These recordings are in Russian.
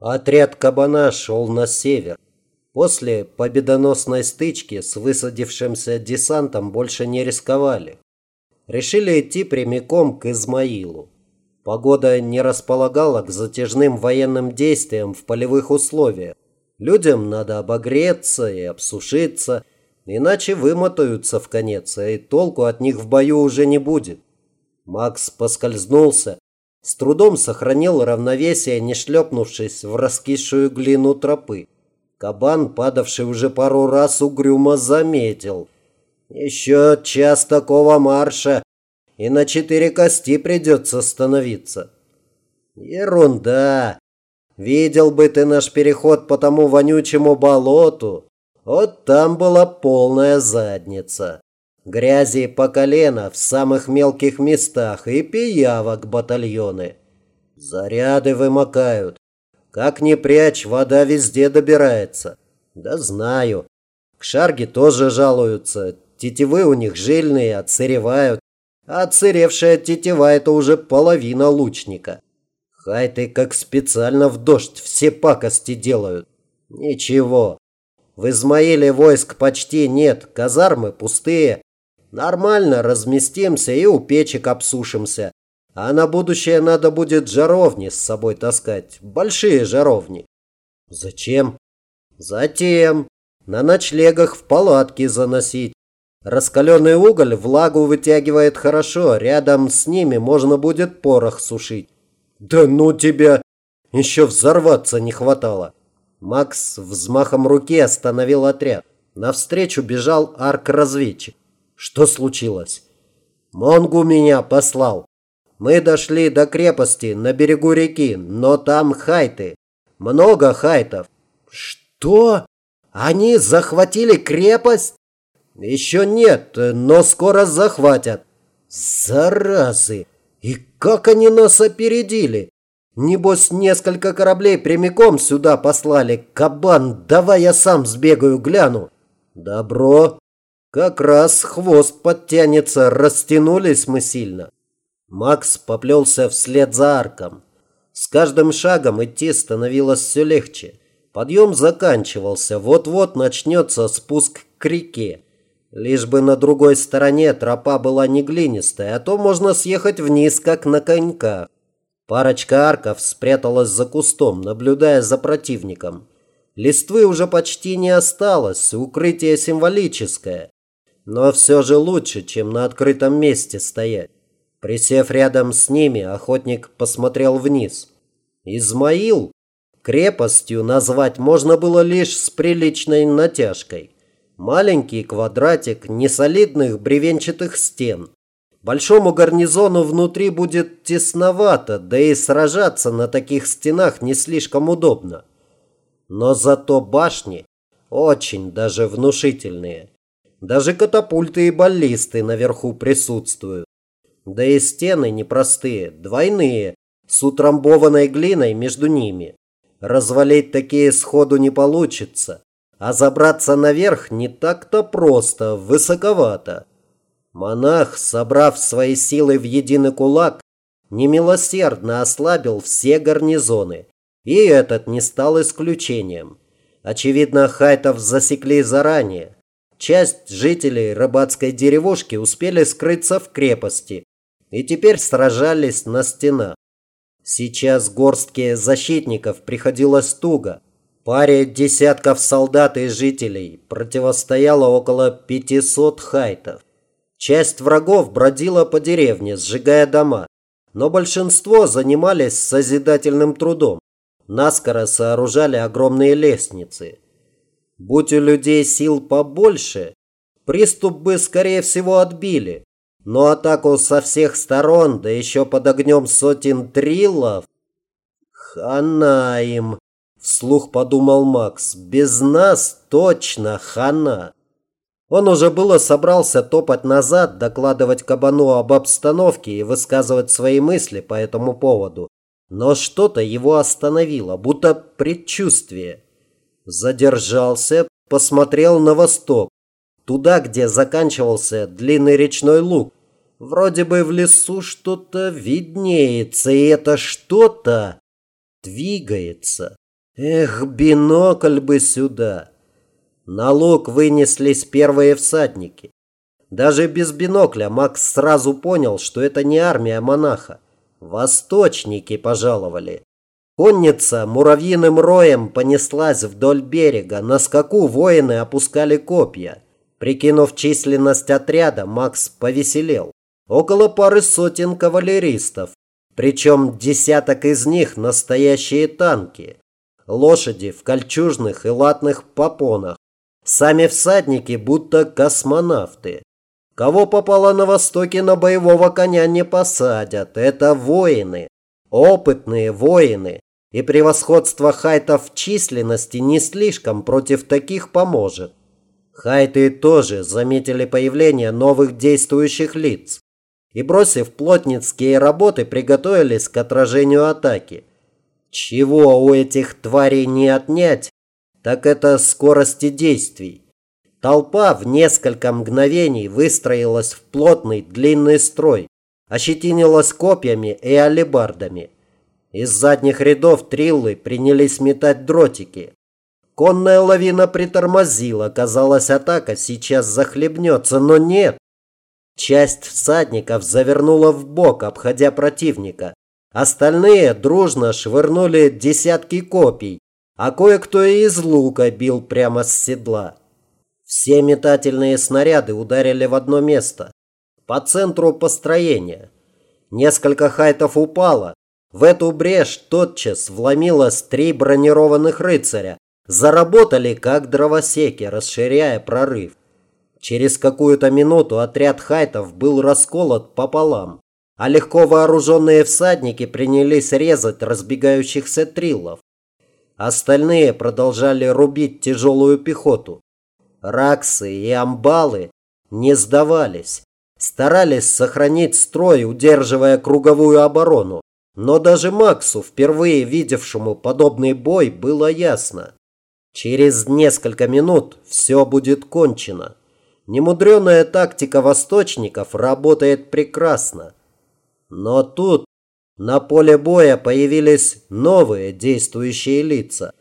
Отряд кабана шел на север. После победоносной стычки с высадившимся десантом больше не рисковали. Решили идти прямиком к Измаилу. Погода не располагала к затяжным военным действиям в полевых условиях. Людям надо обогреться и обсушиться, иначе вымотаются в конец, и толку от них в бою уже не будет. Макс поскользнулся, с трудом сохранил равновесие, не шлепнувшись в раскисшую глину тропы. Кабан, падавший уже пару раз, угрюмо заметил. «Еще час такого марша, и на четыре кости придется становиться». «Ерунда! Видел бы ты наш переход по тому вонючему болоту. Вот там была полная задница. Грязи по колено в самых мелких местах и пиявок батальоны. Заряды вымокают. Как ни прячь, вода везде добирается. Да знаю. К шарге тоже жалуются. Тетивы у них жильные, отсыревают. А отсыревшая тетива – это уже половина лучника. Хайты как специально в дождь все пакости делают. Ничего. В Измаиле войск почти нет, казармы пустые. Нормально разместимся и у печек обсушимся. А на будущее надо будет жаровни с собой таскать. Большие жаровни. Зачем? Затем. На ночлегах в палатки заносить. Раскаленный уголь влагу вытягивает хорошо. Рядом с ними можно будет порох сушить. «Да ну тебя! Еще взорваться не хватало!» Макс взмахом руки остановил отряд. Навстречу бежал арк-разведчик. «Что случилось?» «Монгу меня послал. Мы дошли до крепости на берегу реки, но там хайты. Много хайтов». «Что? Они захватили крепость?» «Еще нет, но скоро захватят». «Заразы! И как они нас опередили? Небось, несколько кораблей прямиком сюда послали. Кабан, давай я сам сбегаю, гляну. Добро. Как раз хвост подтянется, растянулись мы сильно. Макс поплелся вслед за арком. С каждым шагом идти становилось все легче. Подъем заканчивался, вот-вот начнется спуск к реке. Лишь бы на другой стороне тропа была не глинистая, а то можно съехать вниз, как на коньках. Парочка арков спряталась за кустом, наблюдая за противником. Листвы уже почти не осталось, укрытие символическое. Но все же лучше, чем на открытом месте стоять. Присев рядом с ними, охотник посмотрел вниз. Измаил крепостью назвать можно было лишь с приличной натяжкой. Маленький квадратик несолидных бревенчатых стен. Большому гарнизону внутри будет тесновато, да и сражаться на таких стенах не слишком удобно. Но зато башни очень даже внушительные. Даже катапульты и баллисты наверху присутствуют. Да и стены непростые, двойные, с утрамбованной глиной между ними. Развалить такие сходу не получится. А забраться наверх не так-то просто, высоковато. Монах, собрав свои силы в единый кулак, немилосердно ослабил все гарнизоны. И этот не стал исключением. Очевидно, хайтов засекли заранее. Часть жителей рыбацкой деревушки успели скрыться в крепости и теперь сражались на стенах. Сейчас горстке защитников приходилось туго – Паре десятков солдат и жителей противостояло около 500 хайтов. Часть врагов бродила по деревне, сжигая дома, но большинство занимались созидательным трудом. Наскоро сооружали огромные лестницы. Будь у людей сил побольше, приступ бы, скорее всего, отбили. Но атаку со всех сторон, да еще под огнем сотен триллов, хана им. Вслух подумал Макс. Без нас точно хана. Он уже было собрался топать назад, докладывать кабану об обстановке и высказывать свои мысли по этому поводу. Но что-то его остановило, будто предчувствие. Задержался, посмотрел на восток, туда, где заканчивался длинный речной луг. Вроде бы в лесу что-то виднеется, и это что-то двигается. Эх, бинокль бы сюда. На луг вынеслись первые всадники. Даже без бинокля Макс сразу понял, что это не армия монаха. Восточники пожаловали. Конница муравьиным роем понеслась вдоль берега. На скаку воины опускали копья. Прикинув численность отряда, Макс повеселел. Около пары сотен кавалеристов. Причем десяток из них настоящие танки. Лошади в кольчужных и латных попонах. Сами всадники будто космонавты. Кого попало на востоке на боевого коня не посадят. Это воины. Опытные воины. И превосходство хайтов в численности не слишком против таких поможет. Хайты тоже заметили появление новых действующих лиц. И бросив плотницкие работы, приготовились к отражению атаки. Чего у этих тварей не отнять, так это скорости действий. Толпа в несколько мгновений выстроилась в плотный длинный строй, ощетинилась копьями и алебардами. Из задних рядов триллы принялись метать дротики. Конная лавина притормозила, казалось, атака сейчас захлебнется, но нет. Часть всадников завернула в бок, обходя противника. Остальные дружно швырнули десятки копий, а кое-кто и из лука бил прямо с седла. Все метательные снаряды ударили в одно место, по центру построения. Несколько хайтов упало. В эту брешь тотчас вломилось три бронированных рыцаря. Заработали, как дровосеки, расширяя прорыв. Через какую-то минуту отряд хайтов был расколот пополам, а легко вооруженные всадники принялись резать разбегающихся триллов. Остальные продолжали рубить тяжелую пехоту. Раксы и амбалы не сдавались. Старались сохранить строй, удерживая круговую оборону. Но даже Максу, впервые видевшему подобный бой, было ясно. Через несколько минут все будет кончено. Немудреная тактика восточников работает прекрасно. Но тут на поле боя появились новые действующие лица.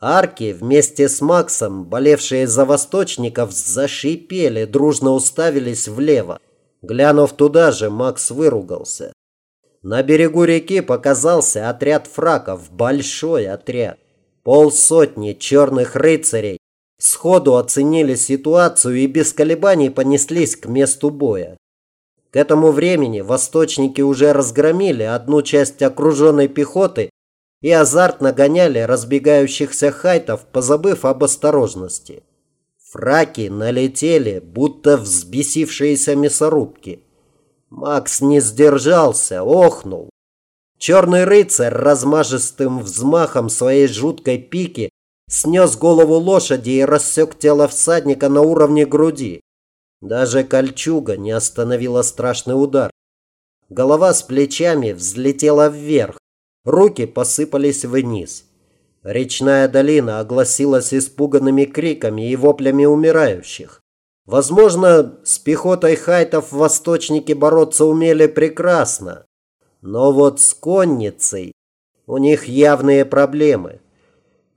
Арки вместе с Максом, болевшие за восточников, зашипели, дружно уставились влево. Глянув туда же, Макс выругался. На берегу реки показался отряд фраков, большой отряд. Полсотни черных рыцарей сходу оценили ситуацию и без колебаний понеслись к месту боя. К этому времени восточники уже разгромили одну часть окруженной пехоты и азартно гоняли разбегающихся хайтов, позабыв об осторожности. Фраки налетели, будто взбесившиеся мясорубки. Макс не сдержался, охнул. Черный рыцарь размажистым взмахом своей жуткой пики снес голову лошади и рассек тело всадника на уровне груди. Даже кольчуга не остановила страшный удар. Голова с плечами взлетела вверх, руки посыпались вниз. Речная долина огласилась испуганными криками и воплями умирающих. Возможно, с пехотой хайтов восточники бороться умели прекрасно. Но вот с конницей у них явные проблемы.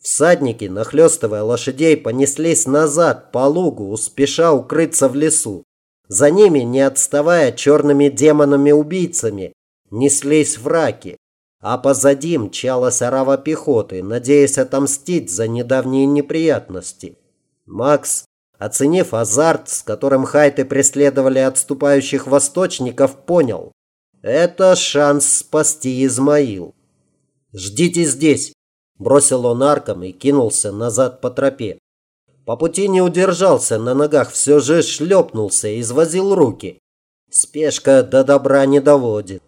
Всадники, нахлестывая лошадей, понеслись назад по лугу, спеша укрыться в лесу. За ними, не отставая черными демонами-убийцами, неслись враки. А позади мчалась орава пехоты, надеясь отомстить за недавние неприятности. Макс Оценив азарт, с которым хайты преследовали отступающих восточников, понял. Это шанс спасти Измаил. «Ждите здесь!» – бросил он арком и кинулся назад по тропе. По пути не удержался, на ногах все же шлепнулся и извозил руки. Спешка до добра не доводит.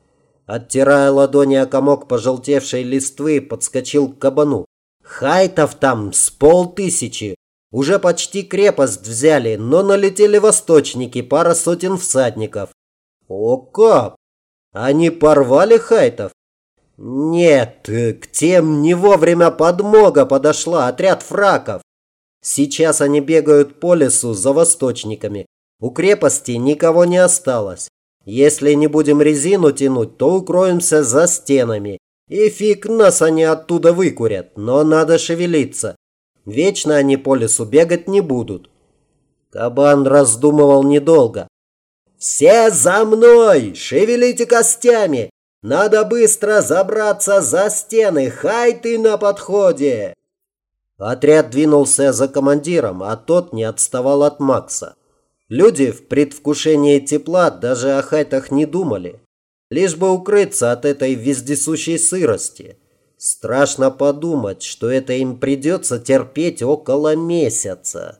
Оттирая ладони о комок пожелтевшей листвы, подскочил к кабану. Хайтов там с полтысячи. Уже почти крепость взяли, но налетели восточники, пара сотен всадников. О как! Они порвали хайтов? Нет, к тем не вовремя подмога подошла, отряд фраков. Сейчас они бегают по лесу за восточниками. У крепости никого не осталось. Если не будем резину тянуть, то укроемся за стенами. И фиг нас они оттуда выкурят, но надо шевелиться. Вечно они по лесу бегать не будут. Кабан раздумывал недолго. «Все за мной! Шевелите костями! Надо быстро забраться за стены! Хай ты на подходе!» Отряд двинулся за командиром, а тот не отставал от Макса. Люди в предвкушении тепла даже о хайтах не думали. Лишь бы укрыться от этой вездесущей сырости. Страшно подумать, что это им придется терпеть около месяца.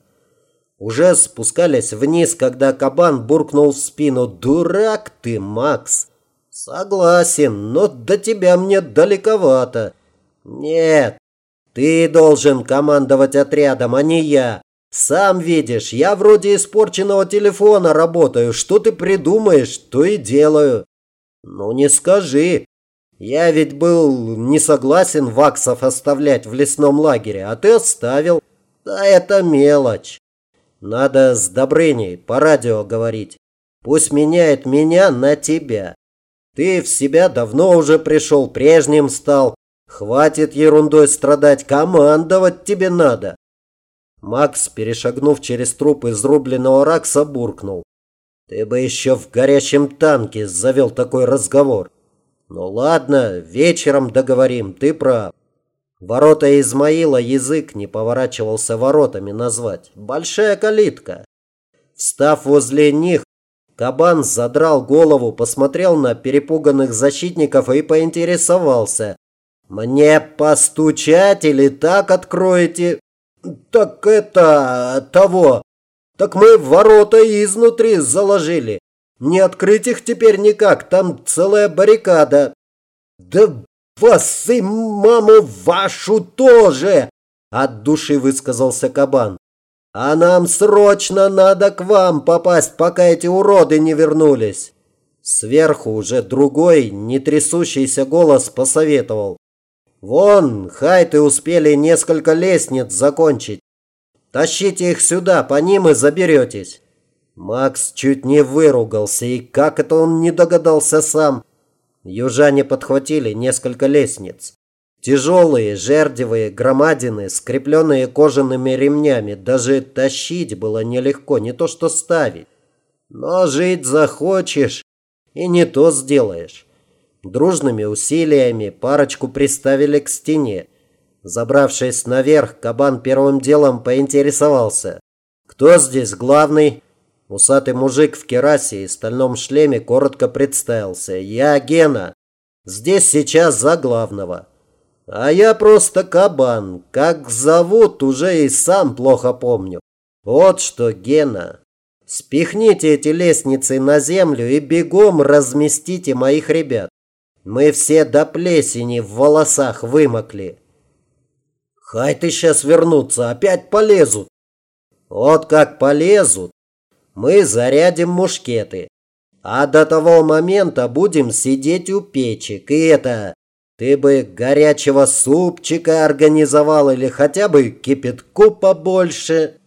Уже спускались вниз, когда кабан буркнул в спину. «Дурак ты, Макс!» «Согласен, но до тебя мне далековато». «Нет, ты должен командовать отрядом, а не я. Сам видишь, я вроде испорченного телефона работаю. Что ты придумаешь, то и делаю». «Ну не скажи. Я ведь был не согласен ваксов оставлять в лесном лагере, а ты оставил. Да это мелочь». Надо с Добрыней по радио говорить. Пусть меняет меня на тебя. Ты в себя давно уже пришел, прежним стал. Хватит ерундой страдать, командовать тебе надо. Макс, перешагнув через труп изрубленного Ракса, буркнул. Ты бы еще в горящем танке завел такой разговор. Ну ладно, вечером договорим, ты прав. Ворота Измаила язык не поворачивался воротами назвать. Большая калитка. Встав возле них, кабан задрал голову, посмотрел на перепуганных защитников и поинтересовался. «Мне постучать или так откроете?» «Так это... того. Так мы ворота изнутри заложили. Не открыть их теперь никак, там целая баррикада». «Да вас и маму вашу тоже!» От души высказался кабан. «А нам срочно надо к вам попасть, пока эти уроды не вернулись!» Сверху уже другой, не трясущийся голос посоветовал. «Вон, хайты успели несколько лестниц закончить. Тащите их сюда, по ним и заберетесь». Макс чуть не выругался, и как это он не догадался сам. Южане подхватили несколько лестниц. Тяжелые, жердевые, громадины, скрепленные кожаными ремнями. Даже тащить было нелегко, не то что ставить. Но жить захочешь, и не то сделаешь. Дружными усилиями парочку приставили к стене. Забравшись наверх, кабан первым делом поинтересовался. «Кто здесь главный?» Усатый мужик в керасе и стальном шлеме коротко представился. «Я Гена. Здесь сейчас за главного». «А я просто кабан. Как зовут, уже и сам плохо помню. Вот что, Гена. Спихните эти лестницы на землю и бегом разместите моих ребят. Мы все до плесени в волосах вымокли». «Хай ты сейчас вернутся, опять полезут». «Вот как полезут, мы зарядим мушкеты. А до того момента будем сидеть у печек. И это, ты бы горячего супчика организовал или хотя бы кипятку побольше.